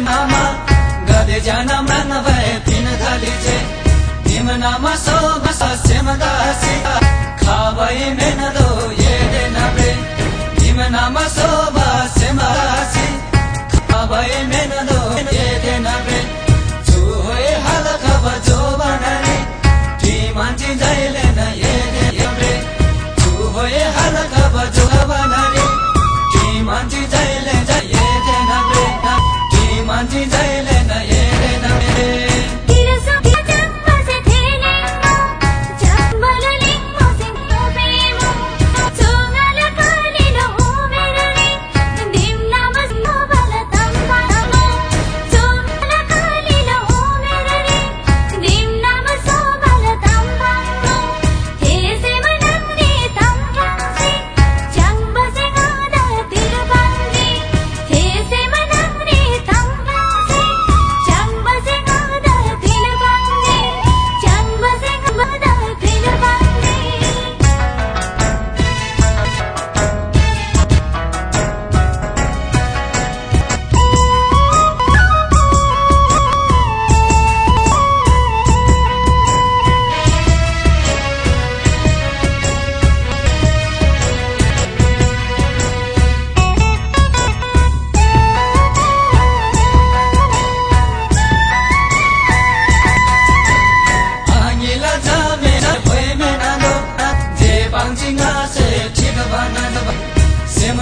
मामा गदेजना मनवै पिन धलिजे निमनाम सोम सस्यम दासी खावै मेन दो ये रे नबे निमनाम सोम सस्यम दासी खावै मेन दो ये रे नबे जो हाल खबर जो बनरे ती मांची जाइले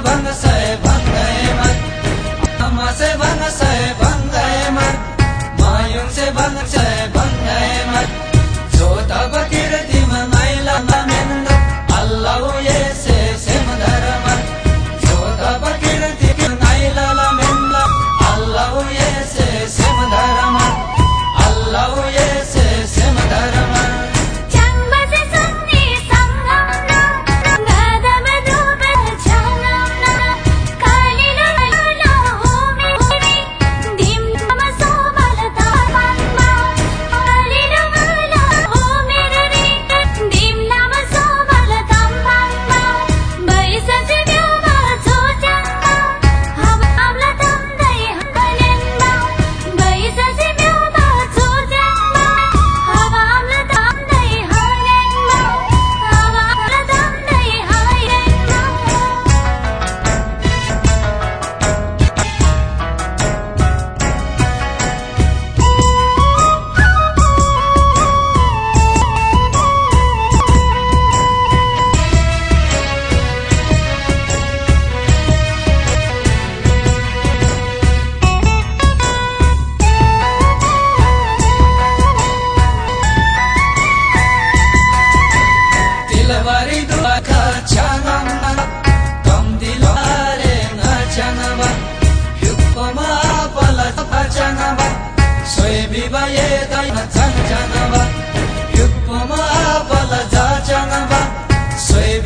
भंग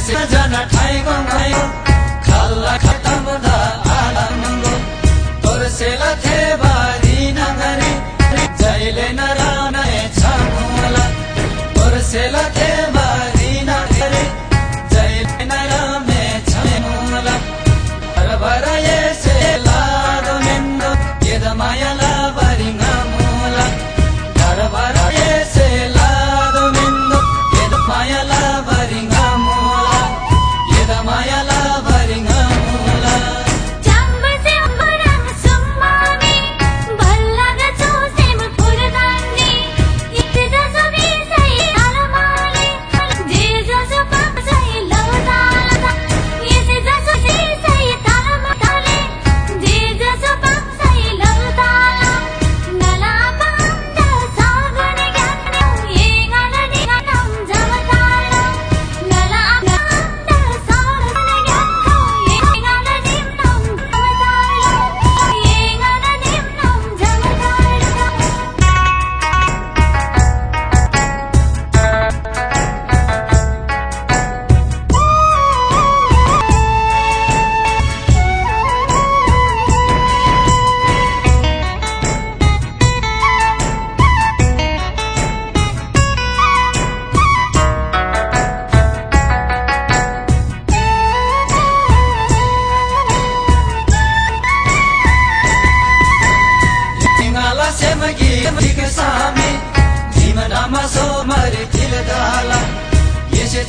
त्यसमा जन ठाइगो भयो खल्ला खतम द आलङ्गो तोर्सेला थे बारी जैले जहिले नरानै छ मुला तोर्सेला थे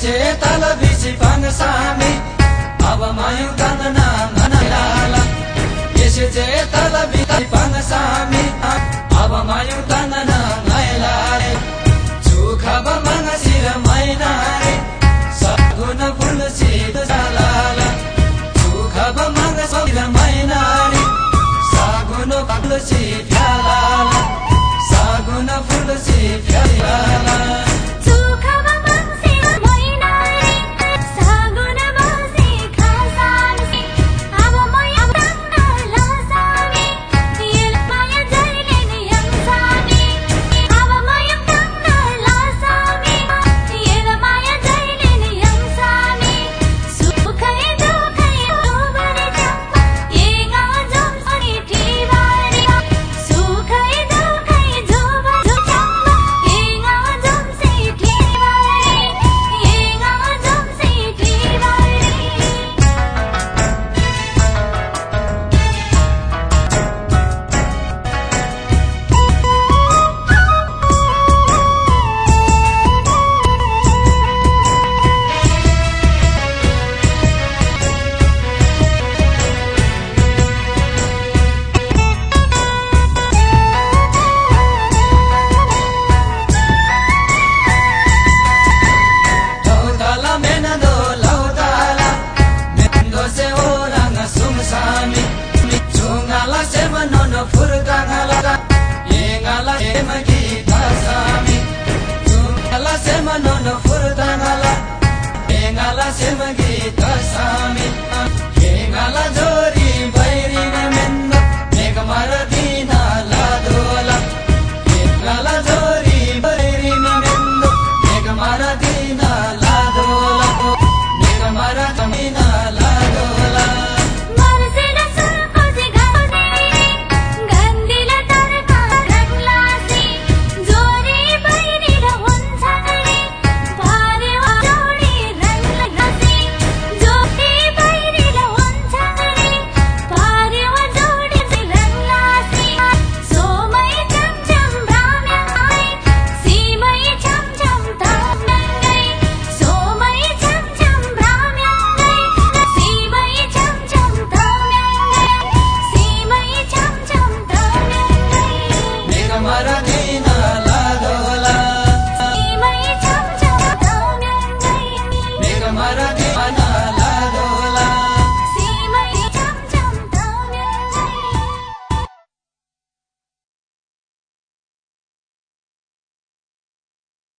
पिछे तल बिसी फन सामी। अब मायु गणना मन लाला यसै तल बिसी फन सामी।